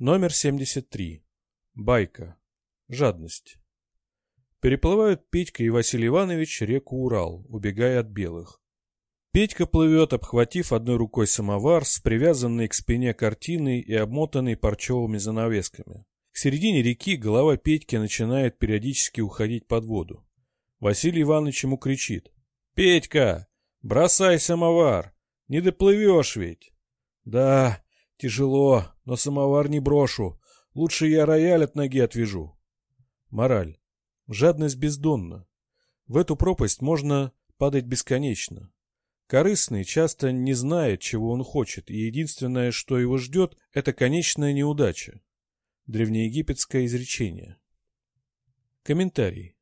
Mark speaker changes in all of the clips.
Speaker 1: Номер 73. Байка. Жадность. Переплывают Петька и Василий Иванович реку Урал, убегая от белых. Петька плывет, обхватив одной рукой самовар с привязанной к спине картиной и обмотанной парчевыми занавесками. К середине реки голова Петьки начинает периодически уходить под воду. Василий Иванович ему кричит. «Петька, бросай самовар, не доплывешь ведь!» «Да, Тяжело, но самовар не брошу. Лучше я рояль от ноги отвяжу. Мораль. Жадность бездонна. В эту пропасть можно падать бесконечно. Корыстный часто не знает, чего он хочет, и единственное, что его ждет, это конечная неудача. Древнеегипетское изречение. Комментарий.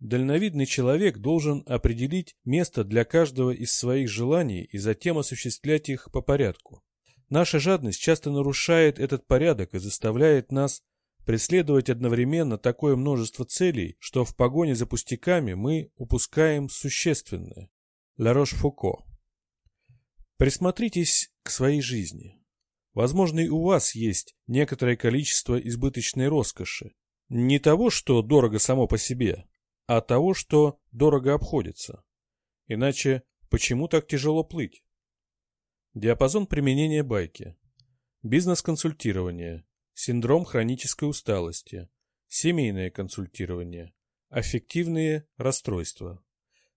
Speaker 1: Дальновидный человек должен определить место для каждого из своих желаний и затем осуществлять их по порядку. Наша жадность часто нарушает этот порядок и заставляет нас преследовать одновременно такое множество целей, что в погоне за пустяками мы упускаем существенное. Ларош Фуко. Присмотритесь к своей жизни. Возможно, и у вас есть некоторое количество избыточной роскоши. Не того, что дорого само по себе, а того, что дорого обходится. Иначе почему так тяжело плыть? Диапазон применения байки. Бизнес-консультирование. Синдром хронической усталости. Семейное консультирование. Аффективные расстройства.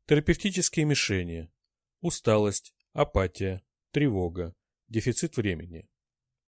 Speaker 1: Терапевтические мишени. Усталость, апатия, тревога, дефицит времени.